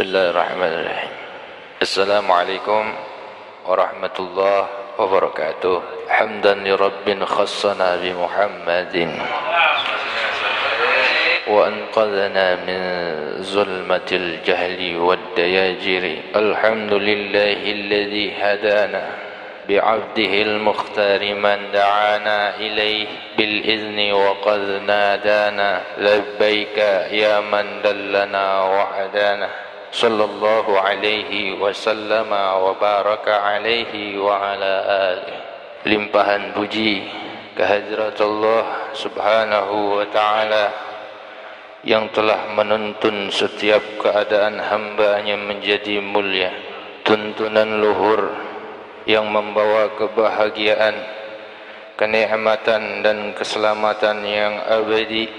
Bismillahirrahmanirrahim. Assalamualaikum warahmatullahi wabarakatuh. Hamdan li Rabbin khassana bi Muhammadin. وأنقذنا من ظلمة الجهل والدياجر الحمد لله الذي هدانا بعبده المختار من دعانا إليه بالإذن وقد نادانا لبيك يا من دلنا وهدانا صلى الله عليه وسلم وبارك عليه وعلى آله limpahan puji kehadirat Allah subhanahu wa ta'ala yang telah menuntun setiap keadaan hambanya menjadi mulia tuntunan luhur yang membawa kebahagiaan kenikmatan dan keselamatan yang abadi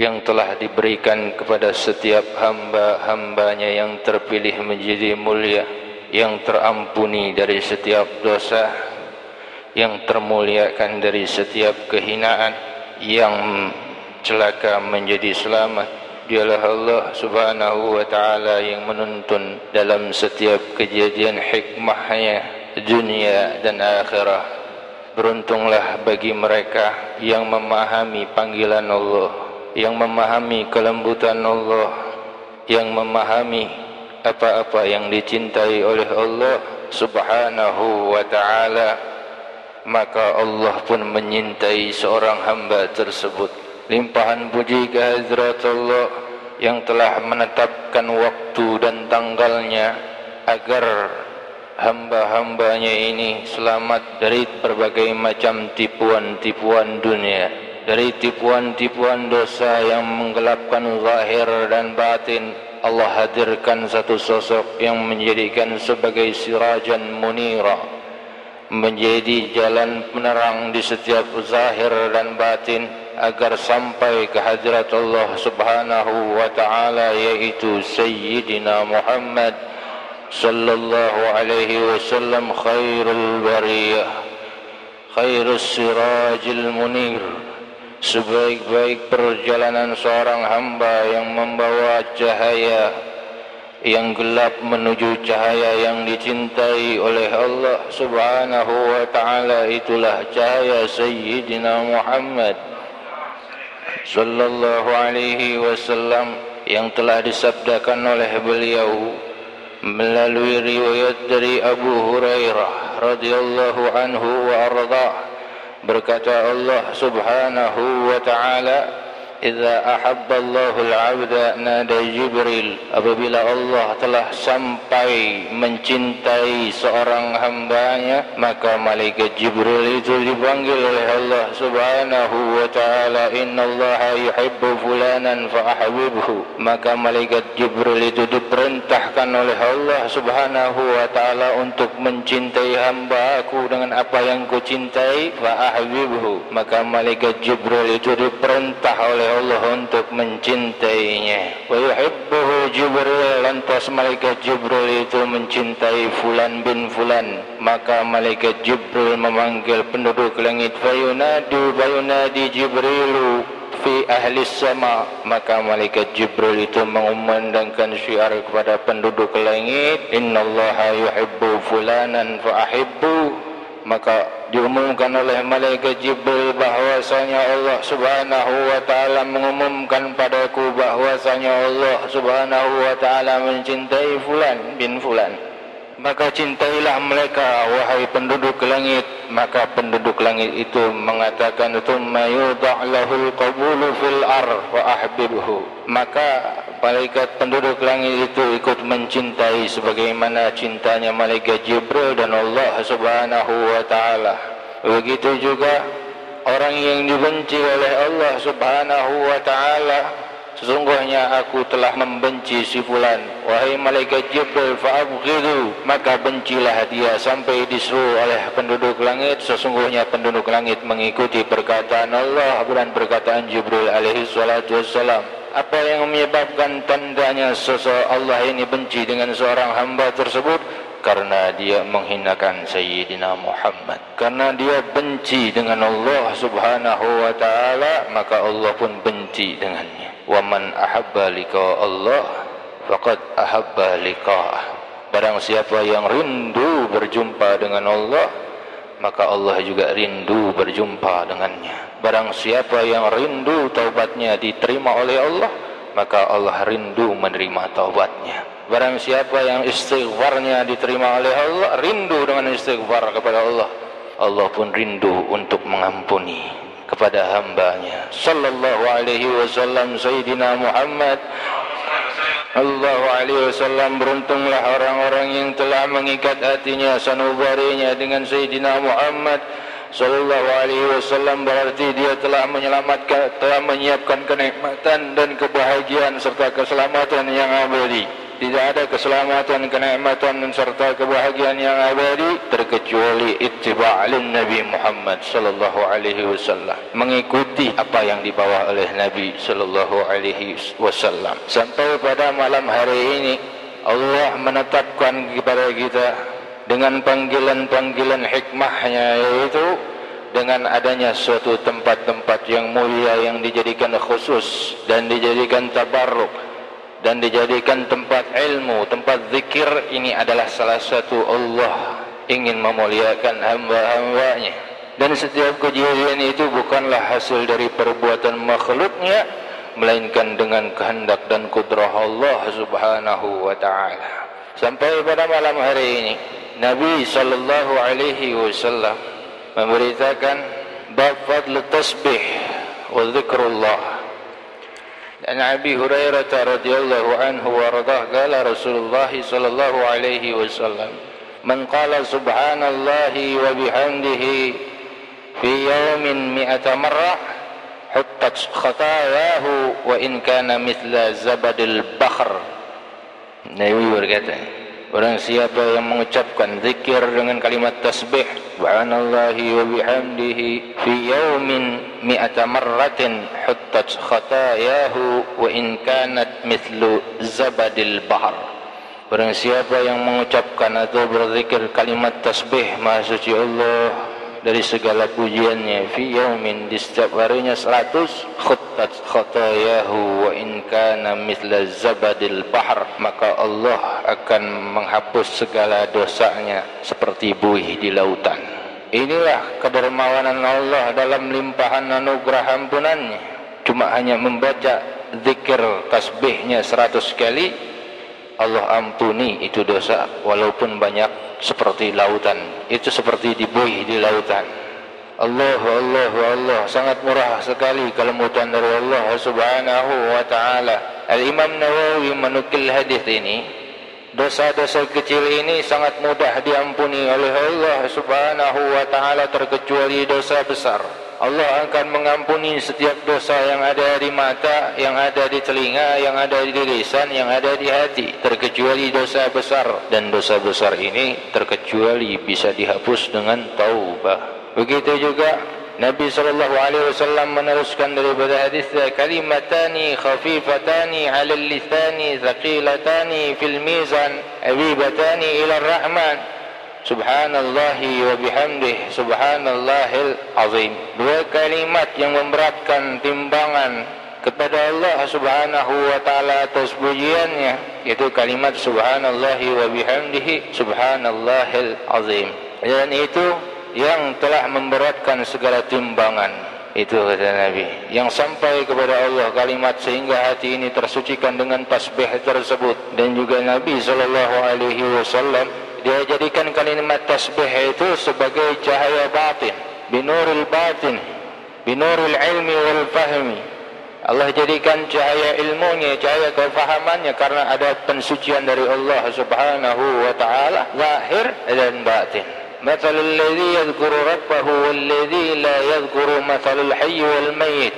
yang telah diberikan kepada setiap hamba-hambanya yang terpilih menjadi mulia yang terampuni dari setiap dosa yang termuliakan dari setiap kehinaan yang celaka menjadi selamat. Dialah Allah subhanahu wa ta'ala yang menuntun dalam setiap kejadian hikmahnya dunia dan akhirah. Beruntunglah bagi mereka yang memahami panggilan Allah yang memahami kelembutan Allah yang memahami apa-apa yang dicintai oleh Allah subhanahu wa ta'ala maka Allah pun menyintai seorang hamba tersebut. Limpahan puji kehadirat Allah yang telah menetapkan waktu dan tanggalnya agar hamba-hambanya ini selamat dari berbagai macam tipuan-tipuan dunia dari tipuan-tipuan dosa yang menggelapkan zahir dan batin Allah hadirkan satu sosok yang menjadikan sebagai sirajan munira menjadi jalan penerang di setiap zahir dan batin agar sampai ke hadirat Allah subhanahu wa ta'ala yaitu Sayyidina Muhammad sallallahu alaihi wasallam khairul bariyah khairus sirajil munir sebaik-baik perjalanan seorang hamba yang membawa cahaya yang gelap menuju cahaya yang dicintai oleh Allah Subhanahu wa taala itulah cahaya Sayyidina Muhammad sallallahu alaihi wasallam yang telah disabdakan oleh beliau melalui riwayat dari Abu Hurairah radhiyallahu anhu wa ardhah berkata Allah subhanahu wa ta'ala Iza ahabba Allahul abda nada Jibril Apabila Allah telah sampai mencintai seorang hambanya Maka malaikat Jibril itu dipanggil oleh Allah subhanahu wa ta'ala Inna Allah yuhibbu fulanan fa'ahbibhu. Maka malaikat Jibril itu diperintahkan oleh Allah subhanahu wa ta'ala Untuk mencintai hamba aku dengan apa yang ku cintai Fa'ahbibhu. Maka malaikat Jibril itu diperintah oleh Allah untuk mencintainya. Wa yuhibbuhu Jibril lantas malaikat Jibril itu mencintai fulan bin fulan. Maka malaikat Jibril memanggil penduduk langit fayunadu bayunadi Jibrilu fi ahli sama maka malaikat Jibril itu mengumandangkan syiar kepada penduduk langit innallaha yuhibbu fulanan fa ahibbu maka diumumkan oleh malaikat Jibril bahwasanya Allah Subhanahu wa taala mengumumkan padaku bahwasanya Allah Subhanahu wa taala mencintai fulan bin fulan. Maka cintailah mereka wahai penduduk langit. Maka penduduk langit itu mengatakan thumma yudha'lahul qabulu fil ar wa ahbibhu maka malaikat penduduk langit itu ikut mencintai sebagaimana cintanya malaikat Jibril dan Allah Subhanahu wa taala. Begitu juga orang yang dibenci oleh Allah Subhanahu wa taala Sesungguhnya aku telah membenci si fulan. Wahai malaikat Jibril fa'abghidu Maka bencilah dia sampai disuruh oleh penduduk langit. Sesungguhnya penduduk langit mengikuti perkataan Allah Dan perkataan Jibril alaihi salatu wassalam Apa yang menyebabkan tandanya sosok Allah ini benci dengan seorang hamba tersebut? Karena dia menghinakan Sayyidina Muhammad. Karena dia benci dengan Allah subhanahu wa ta'ala Maka Allah pun benci dengannya. Wa man ahabba liqa Allah faqad ahabba liqa'ah. Barang siapa yang rindu berjumpa dengan Allah maka Allah juga rindu berjumpa dengannya barang siapa yang rindu taubatnya diterima oleh Allah maka Allah rindu menerima taubatnya. Barang siapa yang istighfarnya diterima oleh Allah rindu dengan istighfar kepada Allah Allah pun rindu untuk mengampuni kepada hambanya. Sallallahu alaihi wasallam sayyidina Muhammad. Allah alaihi wasallam beruntunglah orang-orang yang telah mengikat hatinya sanubarinya dengan Sayyidina Muhammad sallallahu alaihi wasallam berarti dia telah menyelamatkan telah menyiapkan kenikmatan dan kebahagiaan serta keselamatan yang abadi tidak ada keselamatan, kenikmatan serta kebahagiaan yang abadi terkecuali ittiba' lin Nabi Muhammad sallallahu alaihi wasallam. Mengikuti apa yang dibawa oleh Nabi sallallahu alaihi wasallam. Sampai pada malam hari ini Allah menetapkan kepada kita dengan panggilan-panggilan hikmahnya yaitu dengan adanya suatu tempat-tempat yang mulia yang dijadikan khusus dan dijadikan tabarruk dan dijadikan tempat ilmu, tempat zikir ini adalah salah satu Allah ingin memuliakan hamba-hambanya. Dan setiap kejadian itu bukanlah hasil dari perbuatan makhluknya, melainkan dengan kehendak dan kudrah Allah subhanahu wa ta'ala. Sampai pada malam hari ini, Nabi sallallahu alaihi wasallam memberitakan bab fadl tasbih wa zikrullah عن أبي هريرة رضي الله عنه وارضاه قال رسول الله صلى الله عليه وسلم من قال سبحان الله وبحمده في يوم مئة مرة حطت خطاياه وإن كان مثل زبد البحر Nabi berkata Orang siapa yang mengucapkan zikir dengan kalimat tasbih Subhanallahi wa bihamdihi Fi yawmin mi'ata marratin Huttat khatayahu Wa in kanat mithlu zabadil bahar Orang siapa yang mengucapkan atau berzikir kalimat tasbih Maha suci Allah dari segala pujiannya. Fi yaumin di setiap harinya seratus khuttat khatayahu wa in kana mithla zabadil bahr maka Allah akan menghapus segala dosanya seperti buih di lautan. Inilah kedermawanan Allah dalam limpahan anugerah ampunannya. Cuma hanya membaca zikir tasbihnya seratus kali Allah ampuni itu dosa walaupun banyak seperti lautan. Itu seperti dibuih di lautan. Allah Allah Allah. Sangat murah sekali kelembutan dari Allah Subhanahu wa taala. Al Imam Nawawi menukil hadis ini dosa-dosa kecil ini sangat mudah diampuni oleh Allah Subhanahu wa taala terkecuali dosa besar Allah akan mengampuni setiap dosa yang ada di mata, yang ada di telinga, yang ada di lisan, yang ada di hati. Terkecuali dosa besar. Dan dosa besar ini terkecuali bisa dihapus dengan taubah. Begitu juga Nabi SAW meneruskan daripada hadis kalimatani khafifatani ala lisani thaqilatani fil mizan abibatani ila rahman Subhanallahi wa bihamdih Subhanallahil azim. Dua kalimat yang memberatkan timbangan kepada Allah subhanahu wa ta'ala atas pujiannya Itu kalimat subhanallahi wa bihamdihi Subhanallahil azim. Dan itu yang telah memberatkan segala timbangan. Itu kata Nabi. Yang sampai kepada Allah kalimat sehingga hati ini tersucikan dengan tasbih tersebut. Dan juga Nabi SAW dia jadikan kalimat tasbih itu sebagai cahaya batin binurul batin binurul ilmi wal fahmi Allah jadikan cahaya ilmunya cahaya kefahamannya karena ada pensucian dari Allah subhanahu wa ta'ala zahir dan batin مثل الذي يذكر ربه والذي لا يذكر مثل الحي والميت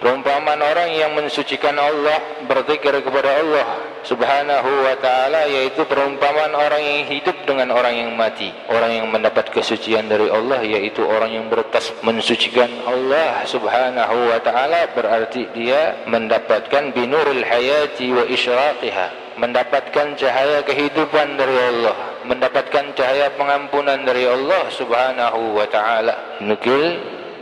Perumpamaan orang yang mensucikan Allah Berzikir kepada Allah Subhanahu wa ta'ala Yaitu perumpamaan orang yang hidup dengan orang yang mati. Orang yang mendapat kesucian dari Allah Yaitu orang yang bertas mensucikan Allah Subhanahu wa ta'ala Berarti dia mendapatkan Binurul hayati wa isyraqiha Mendapatkan cahaya kehidupan dari Allah Mendapatkan cahaya pengampunan dari Allah Subhanahu wa ta'ala. Nukil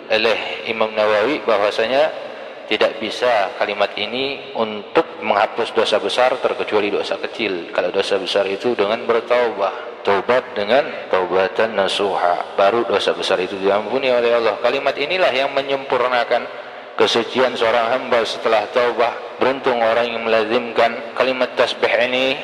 oleh Imam Nawawi bahwasanya tidak bisa kalimat ini untuk menghapus dosa besar terkecuali dosa kecil. Kalau dosa besar itu dengan bertaubat, taubat dengan taubatan nasuha, baru dosa besar itu diampuni oleh Allah. Kalimat inilah yang menyempurnakan kesucian seorang hamba setelah taubat. Beruntung orang yang melazimkan kalimat tasbih ini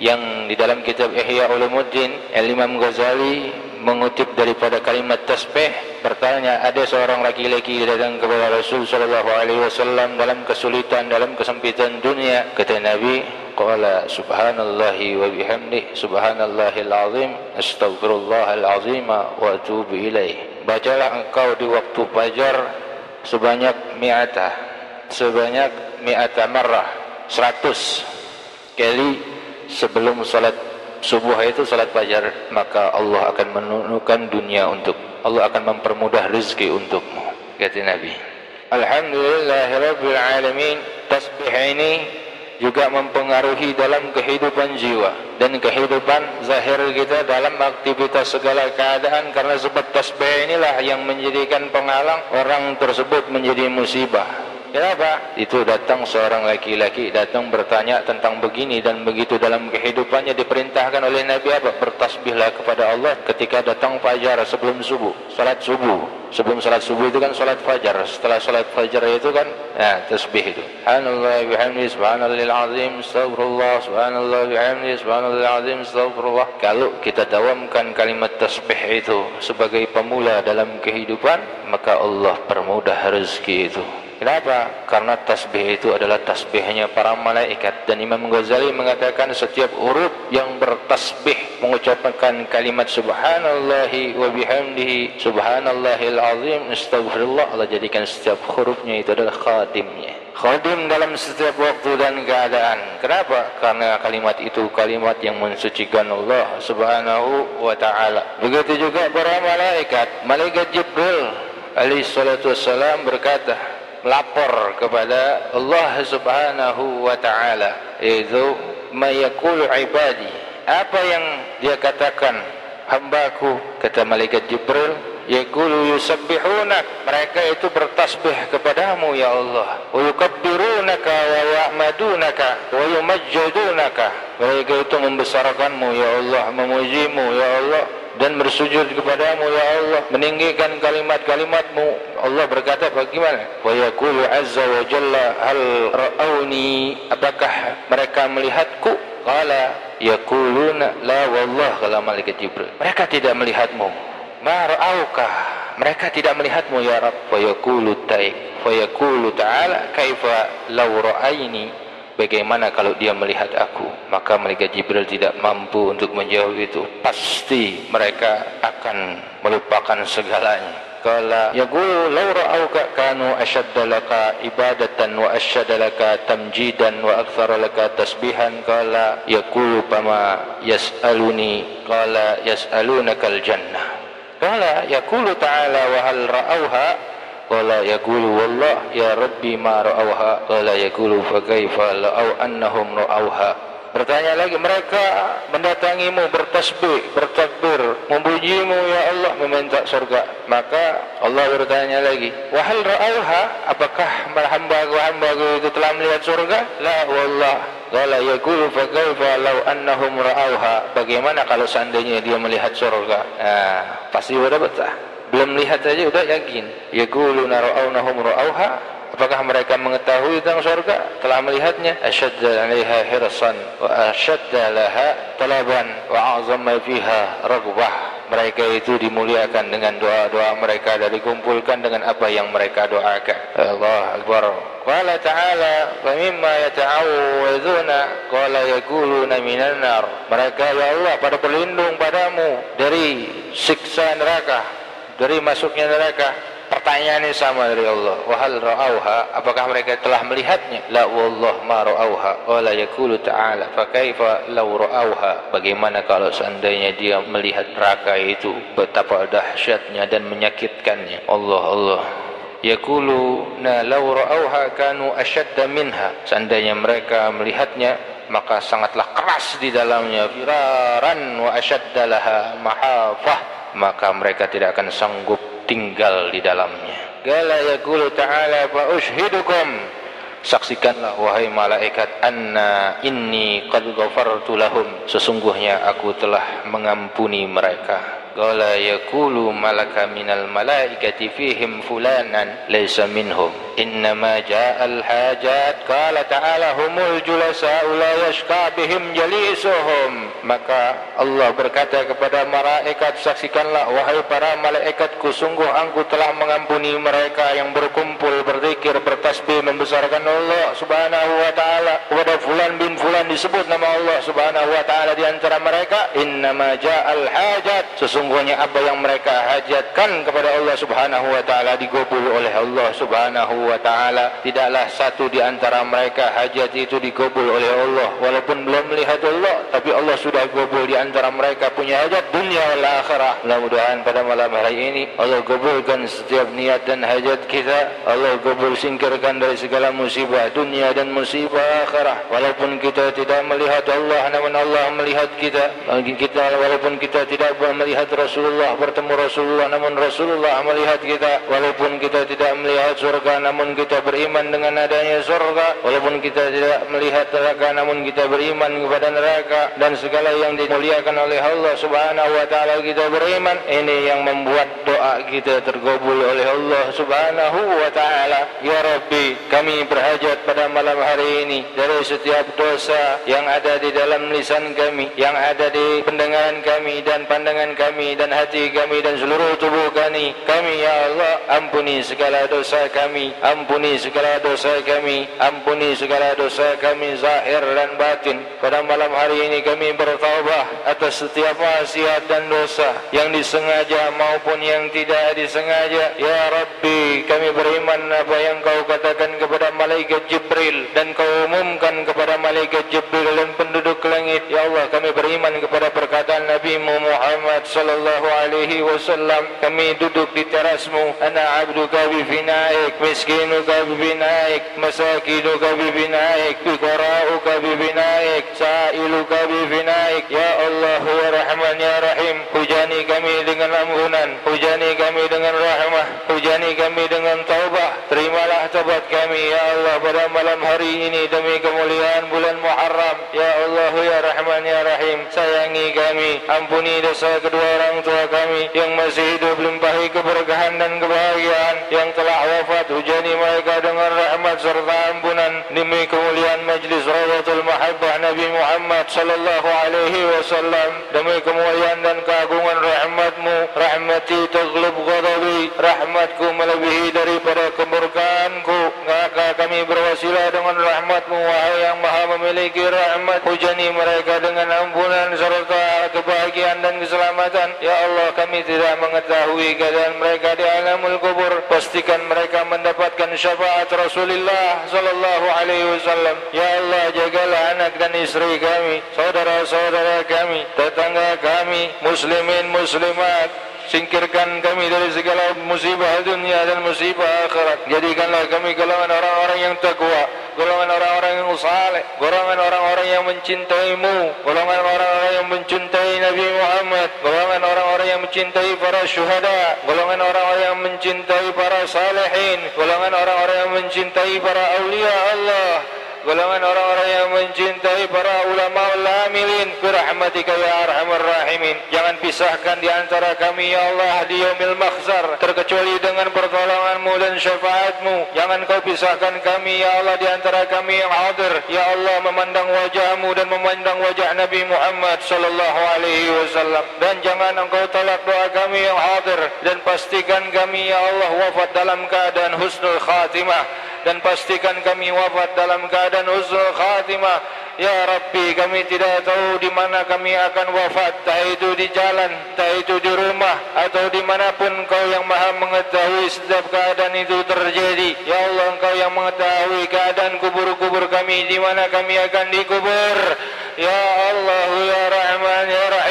yang di dalam kitab Ihya Ulumuddin Al-Imam Ghazali mengutip daripada kalimat tasbih bertanya ada seorang laki-laki datang kepada Rasul sallallahu alaihi wasallam dalam kesulitan dalam kesempitan dunia. Kata Nabi qala subhanallahi wa bihamdi subhanallahil azim astaghfirullahal azim wa atubu ilaih. Bacalah engkau di waktu fajar sebanyak mi'ata sebanyak mi'ata marrah 100 kali sebelum salat subuh itu salat fajar maka Allah akan menunjukkan dunia untuk Allah akan mempermudah rezeki untukmu kata Nabi. Alhamdulillahirabbil alamin tasbih ini juga mempengaruhi dalam kehidupan jiwa dan kehidupan zahir kita dalam aktivitas segala keadaan. Karena sebab tasbih inilah yang menjadikan penghalang orang tersebut menjadi musibah Kenapa? Itu datang seorang laki-laki datang bertanya tentang begini dan begitu dalam kehidupannya diperintahkan oleh Nabi apa? Bertasbihlah kepada Allah ketika datang fajar sebelum subuh, salat subuh. Sebelum salat subuh itu kan salat fajar. Setelah salat fajar itu kan ya tasbih itu. Subhanallah bihamdi subhanallahil azim astagfirullah subhanallah bihamdi subhanallahil azim astagfirullah. Kalau kita dawamkan kalimat tasbih itu sebagai pemula dalam kehidupan, maka Allah permudah rezeki itu. Kenapa? Karena tasbih itu adalah tasbihnya para malaikat. Dan Imam Ghazali mengatakan setiap huruf yang bertasbih mengucapkan kalimat subhanallahi wa bihamdihi subhanallahil azim astaghfirullah Allah jadikan setiap hurufnya itu adalah khadimnya khadim dalam setiap waktu dan keadaan. Kenapa? karena kalimat itu kalimat yang mensucikan Allah subhanahu wa ta'ala. Begitu juga para malaikat. Malaikat Jibril alaihi salatu wassalam berkata lapor kepada Allah Subhanahu wa taala. Yaitu mayaqulu ibadi. Apa yang dia katakan hambaku kata malaikat Jibril yaqulu yusabbihunak mereka itu bertasbih kepadamu ya Allah. Wa yukabbirunaka wa yahmadunaka wa yumajjidunaka. Mereka itu membesarkanmu ya Allah memujimu ya Allah dan bersujud kepadamu ya Allah. Meninggikan kalimat-kalimatmu. Allah berkata bagaimana? Wa yaqulu azza wa jalla hal ra'auni apakah mereka melihatku? Qala yaquluna la wallah kala malaikat jibril. Mereka tidak melihatmu. Ma ra'auka mereka tidak melihatmu ya rab wa yaqulu ta'ala kaifa law ra'aini bagaimana kalau dia melihat aku? Maka malaikat Jibril tidak mampu untuk menjawab itu. Pasti mereka akan melupakan segalanya. Kala yaqulu law ra'auka kanu ashadda laka ibadatan wa ashadda laka tamjidan wa akthara laka tasbihan. Kala yaqulu pama yas'aluni? Kala yas'alunaka al-jannah. Kala yaqulu ta'ala wa hal ra'auha Qala yaqulu wallah ya rabbi ma ra'awha? Qala yaqulu fa kaifa la'aw annahum ra'awha? Bertanya lagi mereka mendatangimu bertasbih bertakbir memujimu ya Allah meminta surga. Maka Allah bertanya lagi wahal ra'awha? Apakah hamba-hamba itu telah melihat surga? La wallah. Qala yaqulu fa kaifa law annahum ra'awha? Bagaimana kalau seandainya dia melihat surga? Nah pasti betul belum lihat saja sudah yakin. Yaquluna ra'awnahum ra'awha. Apakah mereka mengetahui tentang surga telah melihatnya. Asyadda 'alaiha hirsan wa asyadda laha talaban wa a'zama fiha raghbah. Mereka itu dimuliakan dengan doa-doa mereka dan dikumpulkan dengan apa yang mereka doakan. Allah akbar. Qala ta'ala fa mimma yata'awwadzuna qala yaquluna minan nar. Mereka ya Allah pada berlindung padamu dari siksa neraka dari masuknya neraka pertanyaan ini sama dari Allah. Wahal ra'auha? Apakah mereka telah melihatnya? La wallah ma ra'auha. Wala yakulu ta'ala fa kaifa law ra'auha? Bagaimana kalau seandainya dia melihat neraka itu betapa dahsyatnya dan menyakitkannya? Allah Allah. Yakulu na law ra'auha kanu ashadda minha. Seandainya mereka melihatnya maka sangatlah keras di dalamnya. Firaran wa ashadda laha mahafah maka mereka tidak akan sanggup tinggal di dalamnya. Qala yaqulu ta'ala fa ushhidukum Saksikanlah wahai malaikat anna inni qad ghafartu lahum. Sesungguhnya aku telah mengampuni mereka Qala yakulu malaka minal malaikati fihim fulanan laysa minhum. Innama ja'al hajat. Qala ta'ala humul julasa la yashqa bihim jalisuhum. Maka Allah berkata kepada malaikat saksikanlah wahai para malaikatku sungguh aku telah mengampuni mereka yang berkumpul berzikir bertasbih membesarkan Allah subhanahu wa ta'ala. Kepada fulan bin fulan disebut nama Allah subhanahu wa ta'ala di antara mereka. Innama ja'al hajat. Sesungguhnya sesungguhnya apa yang mereka hajatkan kepada Allah Subhanahu wa taala digobul oleh Allah Subhanahu wa taala. Tidaklah satu di antara mereka hajat itu digobul oleh Allah. Walaupun belum melihat Allah tapi Allah sudah gobul di antara mereka punya hajat dunia wal akhirah. Mudah-mudahan pada malam hari ini Allah gobulkan setiap niat dan hajat kita. Allah gobul singkirkan dari segala musibah dunia dan musibah akhirah. Walaupun kita tidak melihat Allah namun Allah melihat kita. Kita walaupun kita tidak melihat Rasulullah bertemu Rasulullah namun Rasulullah melihat kita walaupun kita tidak melihat surga namun kita beriman dengan adanya surga walaupun kita tidak melihat neraka namun kita beriman kepada neraka dan segala yang dimuliakan oleh Allah Subhanahu wa taala kita beriman. Ini yang membuat doa kita tergabul oleh Allah Subhanahu wa taala. Ya rabbi kami berhajat pada malam hari ini dari setiap dosa yang ada di dalam lisan kami yang ada di pendengaran kami dan pandangan kami dan hati kami dan seluruh tubuh kami. Kami ya Allah ampuni segala dosa kami. Ampuni segala dosa kami. Ampuni segala dosa kami zahir dan batin. Pada malam hari ini kami bertaubat atas setiap maksiat dan dosa yang disengaja maupun yang tidak disengaja. Ya Rabbi kami beriman apa yang kau katakan kepada malaikat Jibril dan kau umumkan kepada malaikat Jibril dan penduduk langit. Ya Allah kami beriman kepada perkataan Nabi Muhammad sallallahu sallallahu alaihi wasallam kami duduk di terasmu ana abduka bi finaik miskinuka bi finaik masakinuka bi finaik fuqarauka bi finaik sailuka bi finaik ya Allah ya Rahman ya Rahim. Hujani kami dengan ampunan hujani kami dengan rahmah hujani kami dengan taubah terimalah taubat kami ya Allah pada malam hari ini demi kemuliaan bulan Muharram. Ya Allah ya Rahman ya Rahim sayangi kami. Ampuni dosa kedua orang tua kami yang masih hidup limpahi keberkahan dan kebahagiaan yang telah wafat. Hujani mereka dengan rahmat serta ampunan demi kemuliaan majlis Rawatul Mahabbah Nabi Muhammad sallallahu alaihi wasallam. Demi kemuliaan dan keagungan rahmatmu rahmati taglub ghadabi rahmatku melebihi daripada kemurkaanku. maka berwasilah dengan rahmatmu wahai yang maha memiliki rahmat hujani mereka dengan ampunan serta kebahagiaan dan keselamatan. Ya Allah kami tidak mengetahui keadaan mereka di alamul kubur. Pastikan mereka mendapatkan syafaat Rasulullah Sallallahu alaihi wasallam. Ya Allah jagalah anak dan istri kami Saudara-saudara kami Tetangga kami Muslimin muslimat Singkirkan kami dari segala musibah dunia dan musibah akhirat. Jadikanlah kami golongan orang-orang yang takwa golongan orang-orang yang saleh, golongan orang-orang yang mencintaimu, golongan orang-orang yang mencintai Nabi Muhammad, golongan orang-orang yang mencintai para syuhada, golongan orang-orang yang mencintai para salihin, golongan orang-orang yang mencintai para awliya Allah, golongan orang-orang yang mencintai para ulama ulamilin birahmatika ya arhamar rahimin. Jangan pisahkan di antara kami ya Allah di yaumil makhzar. Terkecuali dengan pertolonganmu dan syafaatmu. Jangan kau pisahkan kami ya Allah di antara kami yang hadir. Ya Allah memandang wajahmu dan memandang wajah Nabi Muhammad sallallahu alaihi wasallam. Dan jangan engkau tolak doa kami yang hadir. Dan pastikan kami ya Allah wafat dalam keadaan husnul khatimah dan pastikan kami wafat dalam keadaan husnul khatimah. Ya rabbi kami tidak tahu di mana kami akan wafat. Tak itu di jalan tak itu di rumah atau di manapun kau yang maha mengetahui setiap keadaan itu terjadi. Ya Allah engkau yang mengetahui keadaan kubur-kubur kami di mana kami akan dikubur. Ya Allah ya Rahman ya Rahim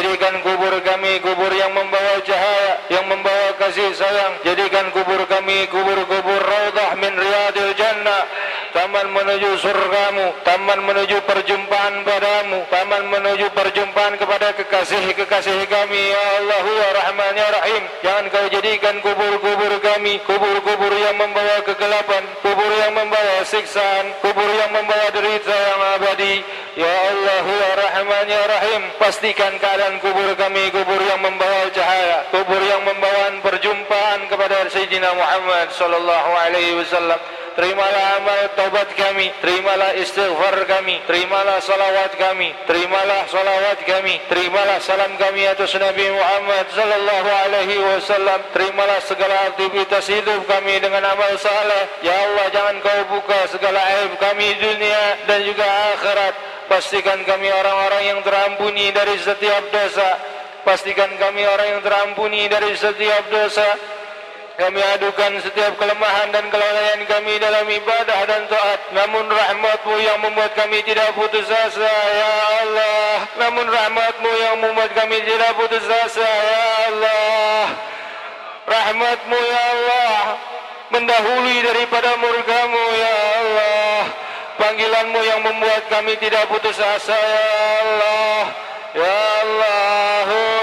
jadikan kubur kami kubur yang membawa cahaya yang membawa kasih sayang. Jadikan kubur kami kubur-kubur raudah min riyadil jannah. Taman menuju surgamu taman menuju perjumpaan padamu taman menuju perjumpaan kepada kekasih-kekasih kami. Ya Allah ya Rahman ya Rahim. Jangan kau jadikan kubur-kubur kami kubur-kubur yang membawa kegelapan kubur yang membawa siksaan kubur yang membawa derita yang abadi ya Allah ya Rahman ya Rahim pastikan keadaan kubur kami kubur yang membawa cahaya kubur yang membawa Muhammad sallallahu alaihi wasallam terimalah amal taubat kami, terimalah istighfar kami, terimalah salawat kami, terimalah salawat kami, terimalah salam kami atas Nabi Muhammad sallallahu alaihi wasallam, terimalah segala aktivitas hidup kami dengan amal saleh. Ya Allah, jangan kau buka segala aib kami dunia dan juga akhirat. Pastikan kami orang-orang yang terampuni dari setiap dosa. Pastikan kami orang yang terampuni dari setiap dosa. Kami adukan setiap kelemahan dan kelalaian kami dalam ibadah dan taat. Namun rahmatmu yang membuat kami tidak putus asa, Ya Allah. Namun rahmatmu yang membuat kami tidak putus asa, Ya Allah. Rahmatmu, Ya Allah. Mendahului daripada murkamu, Ya Allah. Panggilanmu yang membuat kami tidak putus asa, Ya Allah. Ya Allah, Allah.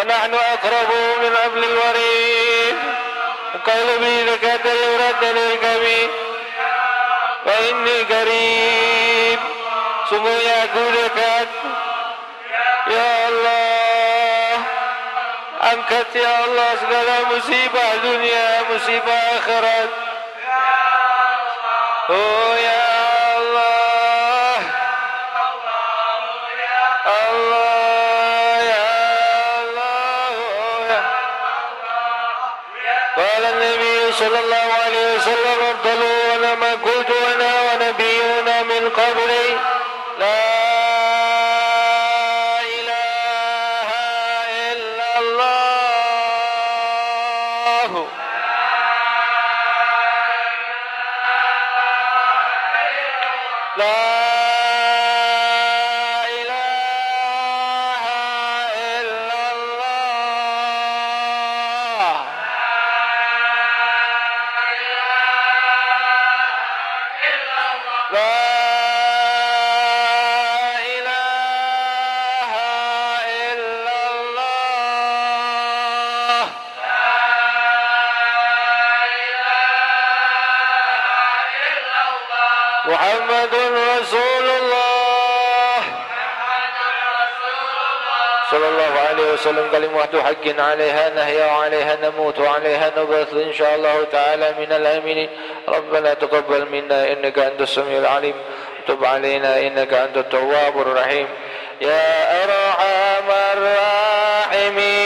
Wa nahnu akrabu min ablil warid Engkau lebih dekat dari urat dari kami Wa inni karib Sungguhnya aku dekat Ya Allah Angkat ya Allah segala musibah dunia Musibah akhirat Oh ya صلى الله عليه وسلم أفضل ولما قلت أنا ونبينا من قبلي. كلمة حق عليها نهي وعليها نموت وعليها نبث إن شاء الله تعالى من الآمنين ربنا تقبل منا إنك أنت السميع العليم. تب علينا إنك أنت التواب الرحيم. يا أرحم الراحمين.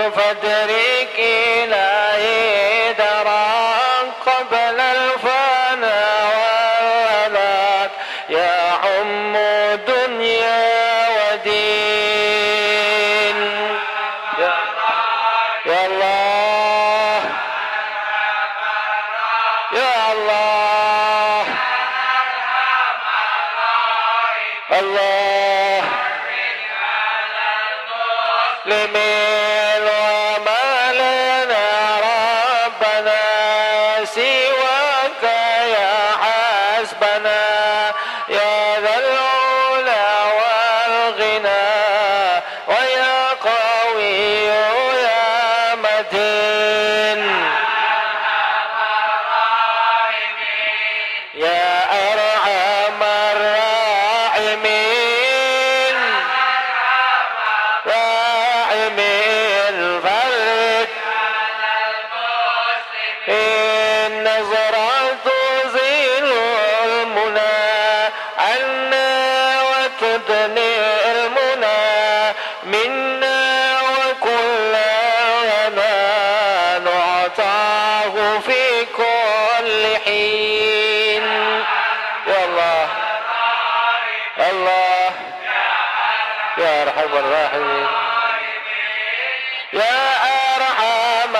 فادركي لا يا أرحم الراحمين. يا أرحم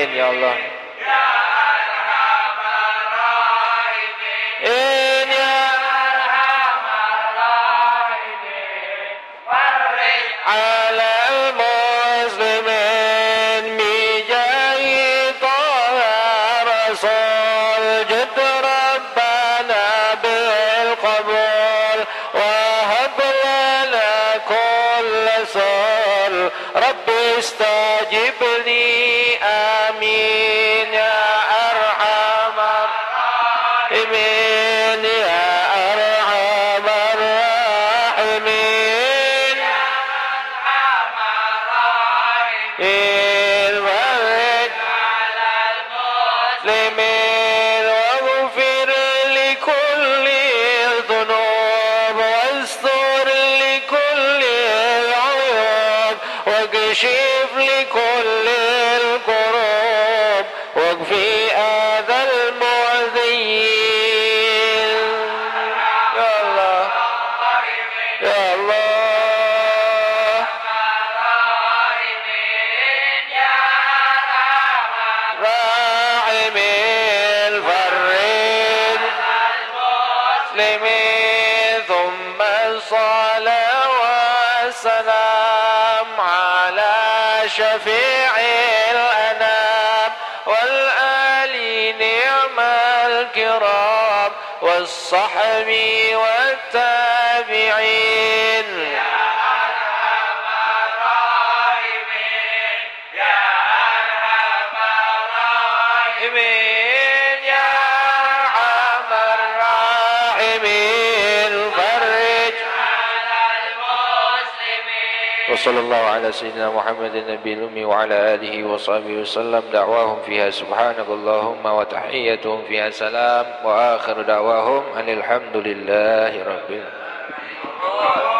amin ya Allah رب استجب لي شفيع الأنام والآل نعم الكرام والصحب والتابعين وصلى الله على سيدنا محمد النبي الأمي وعلى آله وصحبه وسلم. دعواهم فيها سبحانك اللهم وتحيتهم فيها سلام. وآخر دعواهم أن الحمد لله رب العالمين.